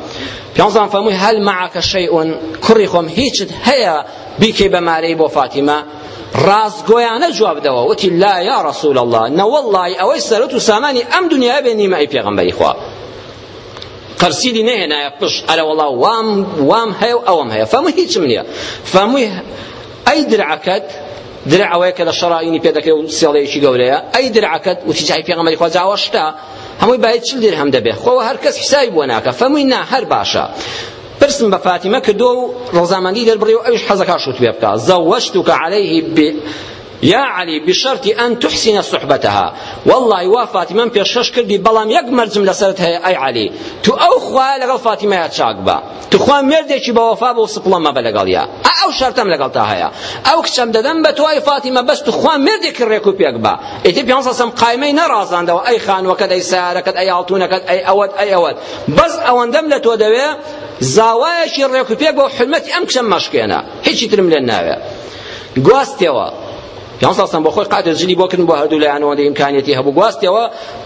پیانزان فەرمووی هەل مەعەکە شەیئون کوڕی خۆم هیچت هەیە بیکەی بەمارەی بۆ فاتیمە ڕازگۆیانە جواب بدەوە وتی لا یا رەسول الله نەوەڵڵی ئەوەی سەرەت و سامانی ئەم دنیا بێ نیمەی پێغەمبەری خوا قەرسیدی نەهێنایە پشت ئەرە وەڵا وام وام هەیە و ئەوەم هەیە فەرمووی هیچم نییە فەرمووی ئەی درعەکەت درع ئەوەیە کە لە شەڕائینی پێ دەکرێت و سێڵەیەکی گەورەیە ئەی درعەکەت وتی جای پێغەمبەری خوا جاوەشتە هەمووی باید چل درهم دەبێ خۆوە هەر کەس حسابی بۆ ناکە فەمووی نا هەر باشە پرسم بە فاتیمە کردو و ڕۆزامەندی دەربڕی و ئەوش حەزەکاشت وێ بکە زەوەشتوکە عليه ب يا علي بشرط أن تحسن صحبتها والله وا فاطمة بيشش كردي بلام يك مرجم لسرت هي أي علي تو أو خوا لغا فاطمة يا شاقبا تخوا مردێکی بە وەفا بۆ سپڵەمە بە لەگەڵیا ئەو شەرتەم لەگەڵ تا هەیە ئەو کچەم دەدەم بە توای فاتیمە بەس تخوا مردێکی ڕێک و پێک بە ئیتی پێسەسم قایمەی نەڕازاندەوە ئەی خانوەکەت ئەی سارەکەت ئەی هاڵتونەکەت ئەی ئەوەت ئەی ئەوەت بەس ئەوەندەم لە تۆ دەوێ زاوایەکی ڕێک و پێک بۆ حلمەتی ئەم کچەم مەشکێنە هیچی ترم لێن ناوێ گواستەوە یان ساسن بۆ خۆی قادر جلی بۆ کردن بۆ هەردوو لایانەوە ئیمکانیەتی هەبوو گواستیەوە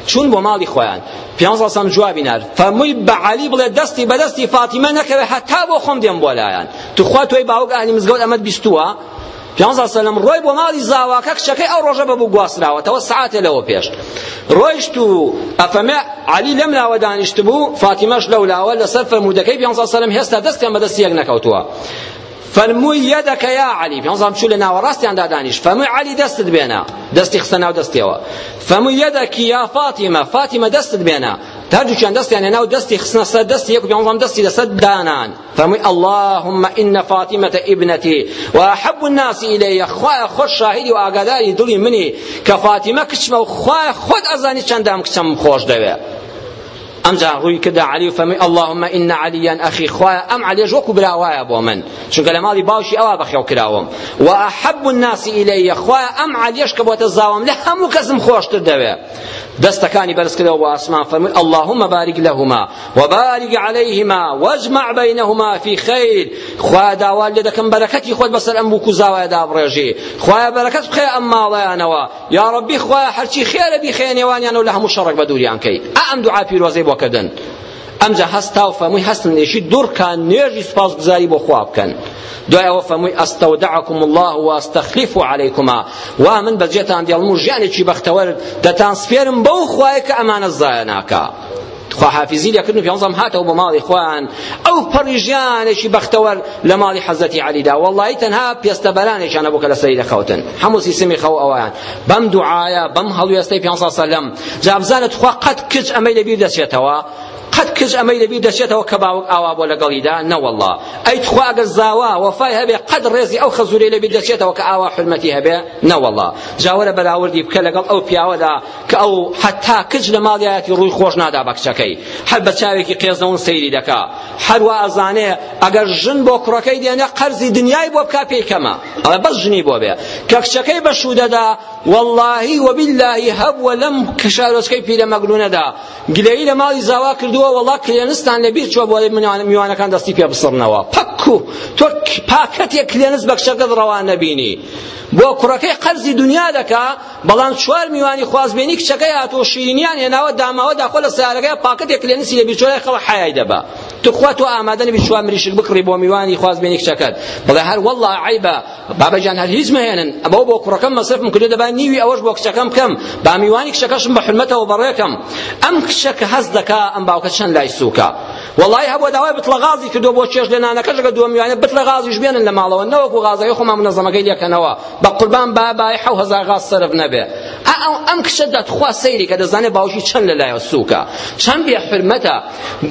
چون بۆ ماڵی خۆیان پیانز ساسن جوابی نار فەمووی بە علی بڵێ دەستی بە دەستی فاتیمە نەکەوێ هەتا بۆ خۆم دێم بۆ لایەن تو خوا تۆی باوک ئاهلی مزگەوت ئەمەت بیستووە پیانزا سەلم ڕۆی بۆ ماڵی زاواکە کچەکەی ئەو ڕۆژە بەبوو گواستراوەتەوە سعاتێ لەوە پێش ڕۆیشت و ئەفەمێ علی لەم لاوە دانیشت بوو فاتیمەش لەولاوە لەسەر فەرمودەکەی پیانزا سەلم هێستا دەستیان بە دەستی یەک نەکەوتووە فەرمووی یەدەکە یا عەلی پێنجام چوو لە ناوەڕاستیاندا دانیشت فەرمووی عەلی دەستت بێنە دەستی خستە ناو دەستیەوە فەرمووی یەدەکی یا فاتیمە فاتیمە دەستت بێنە هەردووچیان دەستیان لە ناو دەستی خستنە سەر دەستی یەک پێنجام دەستی لەسەر دانان فەرمووی اللهم ئینە فاتیمەتە ئیبنەتی و ئەحەب الناس ئیلەیە خوایە خۆش شاهیدی و ئاگاداری دڵی منی کە فاتیمە کچمە و خوایە خۆت ئەزانی چەندام کچەم خۆش دەوێت ئەمجا ڕووی کدا علی و فەمی اللهمە ئین علیان ئەخی خوایە ئەم علیێژ وەکو براوایە بۆ من چونکە لە ماڵی باوشی ئەوە بەخێو کراوم و ئەحەب الناسی ئیلەیە خوایە ئەم علیێش کە بۆتە زاوام لە هەموو کەسم خۆشتر دەوێ دەستەکانی بەرزکردەوە بۆ ئاسمان فەرمووی اللهمە باریک لەهما و باریک عەلەیهما وەجمع بەینەهما فی خەیر خوا داوا لێ دەکەم بەرەکەتی خۆت بەسەر ئەم بووکو زاوایە دابڕێژی خوایە بەرەکەت بخێ ئەم ماڵەیانەوە یا ڕەبی خوایە هەرچی خێرە بیخێنێوانیانەوە لە هەموو شەڕک بە دووریان کەی ئەم دوعا پیرۆزەی بۆ خۆکەدەن ئەمجا هەستا و فەمووی هەستن ئێشی دوورکان نوێژی سپاسگوزاری بۆ خوا بکەن دوای ئەوە فەمووی ئەستەودعکم الله و ئەستەخلیف و عەلەیکما وا من بەجێتان دێڵم و ژیانێکی بەختەوەر دەتان سپێرم بەو خوایە کە ئەمانە زایە ناکا خواحافیزی لەکردن و پێنجەم هاتەوە بە ماڵی خۆیان ئەو پەڕیژیانێکی بەختەوەر لە ماڵی حەزەتی عەلیدا وەڵڵی تەنها پێستەبەرانێکیانە بوو کە لە سەری دەخەوتن هەموو سیسمی خەو ئەوەیان بەم دوعایە بەم هەڵوێستەی پێنجە سەلەم جا بزانت خوا قەت کچ ئەمەی لەبیر دەچێتەوە قەت کەس ئەمەی دەبی دەچێتەوە کە باوک ئاوا بۆ لەگەڵیدا نەوەڵڵا ئەی تخوا ئەگەر زاوا وەفای هەبێ قەت ڕێزی ئەو خەزورەی لەبی دەچێتەوە کە ئاوا حرمەتی هەبێ نەوەڵڵا جاوەرە بەراوردی بکە لەگەڵ ئەو پیاوەدا کە ئەو حەتا کچ لە ماڵیایەتی ڕووی خۆش نادا بە کچەکەی هەر بە چاوێکی قێزەون سەیری دەکا هەروە ئەزانێ ئەگەر ژن بۆ کوڕەکەی دێنێ قەرزی دنیای بۆ بکا پێکەمە ئەڵە بەس ژنی بۆ بێ کە کچەکەی بە شودەدا واللهی وبیللهی هەبوە لەم کشارۆچکەی پیرەمەگلونەدا گلەیی لە ماڵی زاوا کردووە وەڵا کلێنستان لەبیر چوە بۆ میوانەکان دەستی پێ بسڕنەوە پەکو تۆ پاکەتێک کلێنست بە کشەکەت ڕەوان نەبینی بۆ کوڕەکەی قەرزی دنیا دەکا بەڵام چوار میوانی خوازبێنی کچەکەی هاتۆ شیرینیان هێناوە داماوە داخۆ لە سیارەکەی پاکەتێک کلێنسی لەبیر چۆی خەڵە حەیای دەبا تو وا تۆ ئامادە نبی شوا مریشک بکڕی بۆ میوانی خواز بێنی کچەکەت بەڵێ هەر وەڵڵا عیبە بابەجان هەر هیچ مهێنن ئەمە بۆ کوڕەکەم مەصرفم کردو دەبا نیوی ئەوەش بۆ کچەکەم بکەم با میوانی کچەکەشم بە حرمەتەوە بەڕێکم ئەم کچەکە هەست دەکا ئەم باوکە چەند لای سووکە وڵی هەبوو داوای بتڵە غازی کردو بۆ چێش لێنانەکەش کە دووە میوانە بتڵە غازیش بێنن لە ماڵەوە نەوەکو غازەکەی خۆمان منەزەمەکەی لێکەنەوە بە قوربان بابای حەو هەزار غاز سەرف نەبێ ئەم کچە دەتخوا سەیری کە دەزانێت باوکی چەند لەلایەوە سووکە چەند بێ حرمەتە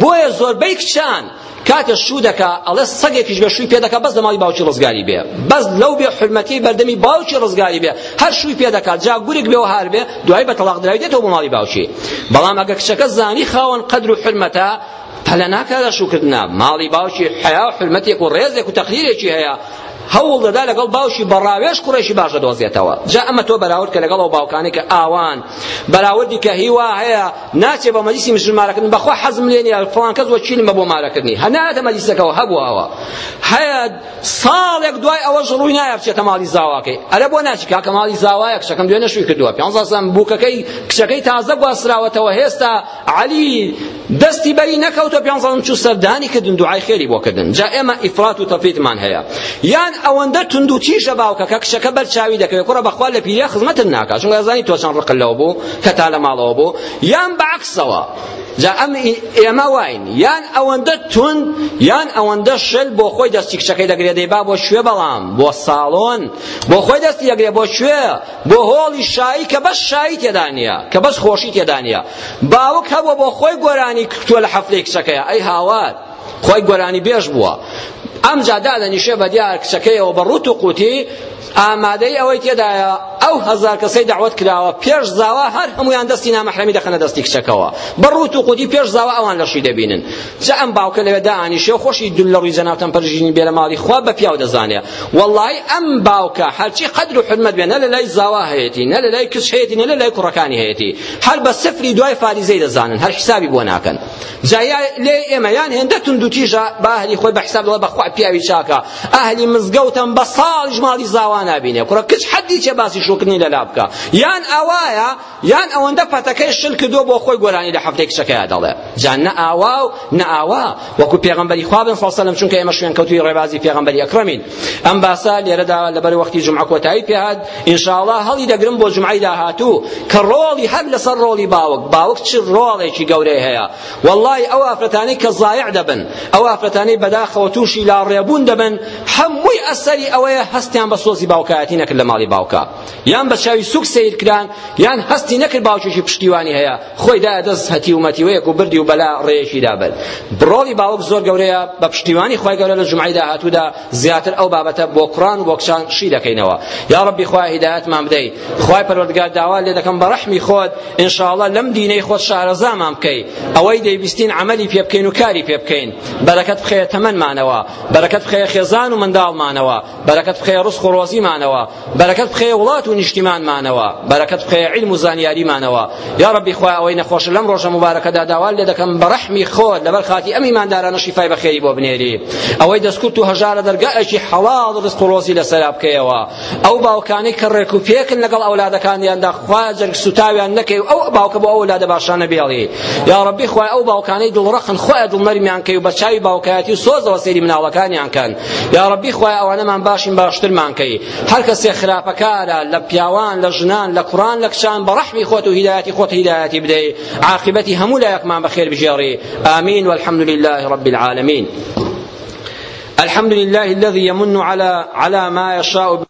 بۆیە زۆربەی کچان بەڵام کاکە شو دەکا ئەڵێ سەگێکیش بە شووی پێدەکا بەس لە ماڵی باوکی ڕزگاری بێ بەس لەو بێ حرمەتی بەردەمی باوکی ڕزگاری بێ هەر شووی پێدەکات جا گورێک بێەوە هار بێ دوای بە تەڵاق دراوی دێتەوە بۆ ماڵی باوکی بەڵام ئەگە کچەکە زانی خاوەن قەدر و حرمەتە پەلە ناکە لە شوکردنا ماڵی باوکی حیا و حرمەتێک و ڕێزێک و تەقلیرێکی هەیە هەوڵ دەدا لەگەڵ باوشی بەڕاوێش کوڕێکی باشە دۆزێتەوە جا ئەمە تۆ بەراورد کە لەگەڵ ئەو باوکانی کە ئاوان بەراوردی کە هیوا هەیە ناچێ بە مەلیسی مژمارەکردن بەخوا حەزم لێنی یا فڵان کەس وە چینم بە بۆ مارەکردنی هەناتە مەلیسەکەەوە هەبووەوە هەیە ساڵێک دوای ئەوەش ڕووی نایە بچێتە ماڵی زاواکەی ئەرە بۆ ناچی کاکە ماڵی زاوایە کشەکەم دوێ نەشوی کردووە پێ سام بووکەکەی کشەکەی تازە گواستراوەتەوە هێستا علی دەستی بەری نەکەوتە پێ ساڵم چوو سەردانی کردن دوعای خێری بۆ کردن جا ئێمە ئیفرات و تەفیتمان هەیە یان ئەوەندە تند و تیژە باوکەکە کچەکە بەرچاوی دەکەوێت کوڕە بەخوا لە پیرە خزمەتت ناکات چونکە ئەزانی تۆچەند ڕقلەوە بوو کە تا لە ماڵەوە بوو یان بەعکسەوە جا ئەم ئێمە واین یان ئەوەندە تون یان ئەوەندە شل بۆ خۆی دەستی کچەکەی دەگرێت دەیبا بۆ شوێ بەڵام بۆ ساڵۆن بۆ خۆی دەستی دەگرێت بۆ شوێ بۆ هۆڵی شایی کە بەس شایی تێدا نیە کە بەس خۆشی تێدا نیە باوک هەبووە بۆ خۆی گۆرانی کردووە لە حەفلەی کچەکەیە ئەی هاوار خۆی گۆرانی بێژ بووە ئەم جادا لە نیشێ بە دیار کچەکەیەوە بە ڕوت و قوتی ئامادەی ئەوەی تێدایە ئەو هەزار کەسەی داوت کراوە پێش زاوا هەر هەمویان دەستی نامەحرەمی دەخەنە دەستی کچەکەەوە بەڕوت و قوتی پێش زاوا ئەوان لەشی دەبینن جا ئەم باوکە لەوێ دانیشێ خۆشی دول لە ڕووی جەناوتەن پەرژینی بێرە ماڵی خوا بە پیاو دەزانێ وەڵڵای ئەم باوکە هەرچی قەدر و حرمەت بێ نە لە لای زاوا هەیەی نە لە لای کچ هەیەی نە لە لای کوڕەکانی هەیەی هەر بە سفری دوای فاریزەی دەزانن هەر حسابی بۆ ناکەن جایا لێ ئێمەیان هێندە تون دوتیژە باهلی خۆی بە حساب لەوە بەخوا پیاوی چاکە ئەهلی مزگەوتن بە ساڵ ژماڵی زاوان نابینێ کوڕە کچ حەدی چێ باسی شوکردنی لەلا بکە یان ئەوایە یان ئەوەندە پەتەکەی شل کردو بۆ خۆی گۆرانی لە هەفتەی کچەکەیە دەڵێ جان نە ئاوا و نە ئاوا وەکو پێغەمبەری خوابن فەسەلم چونکە ئێمە شوێن کەوتوی ڕێبازی پێغەمبەری ئەکرەمین ئەم باسا لێرەدا لەبەر وەختی جمعە کۆتایی پێهات ئینشاءڵا هەڵی دەگرم بۆ جمعەی داهاتوو کە ڕۆڵی هەر لەسەر ڕۆڵی باوک باوک چ ڕۆڵێکی گەورەی هەیە وەڵڵای ئەو ئافرەتانەی کە زایع دەبن ئەو ئافرەتانەی بەداخەوە تووشی لا ڕێبوون دەبن هەمووی ئەسەری ئەوەیە هەستیان بە سۆزی باوکە ئاتی نەکرد لە ماڵی باوکە یان بە چاوی سوک سیر کران یان هەستی نەکرد باوکێکی پشتیوانی هەیە خۆی دا دەست هەتی و مەتیوەیەک و بردی و بەلا ڕێیەکی دابل بڕۆڵی باوک زۆر گەورەیە بە پشتیوانی خۆی گەورە لە جمعیدا هاتوودا زیاتر ئەو بابەتە بۆ قڕان و بۆ کشان شی دەکەینەوە یا ڕبی خوای هیدایەتمان بدەیت خوای پەروەردگار داوا لێ دەکەم بە ڕەحمی خۆت ئینشاءڵڵا لەم دینەی خۆت شارەزامان بکەی ئەوەی دەیبیستین عملی پێ بکەین و کاری پێ بکەین بەرەکەت بخەیە تەمەنمانەوە بەرەکەت بخەیە خێزان و منداڵمانەوە بەرەکەت بخەیە ڕسخ و ڕۆزی مانەوە بەرەکەت بخێ وڵات و نیشتیمانمانەوە بەرەکەت بخێ علم و زانیاریمانەوە یا ڕبی خوا ئەوەی نەخۆش لەم ڕۆژە مبارەکەدا داوال لێ دەکەم بە ڕەحمی خۆت لەبەر خاتی ئەم ئیماندارانە شیفای بەخێری بۆ بنێری ئەوەی دەستکوت و هەژارە دەرگایەکی حەڵاڵ ڕزق و ڕۆزی لەسەرا بکەیەوە ئەو باوکانی کە ڕێک و پێکن لەگەڵ ئەولادەکانیاندا خوا جەرگ سوتاویان نەکەی ئەو باوکە بۆ ئەولادە باشانە بێڵی یا ڕبی خوا ئەو باوکانەی دڵڕەخن خۆیان دڵمەرمیان کەی و بە چاوی باوکایەتی و سۆزەوە سەیری مناڵەکانیان کەن یا ڕبی خوا ئەوانەمان باشین باشترمان کەی هەر کەسێ خراپەکارە لە پیاوان لە ژنان لە قورآن لە کچان بە ڕەحمی خۆت و هیدایەتی خۆت هیدایەتی بدەی عاقبەتی هەموو لایەکمان بەخێر بژێڕی ئامین والحمد لله رب العالمين الحمد لله الذي يمن على على ما يشاء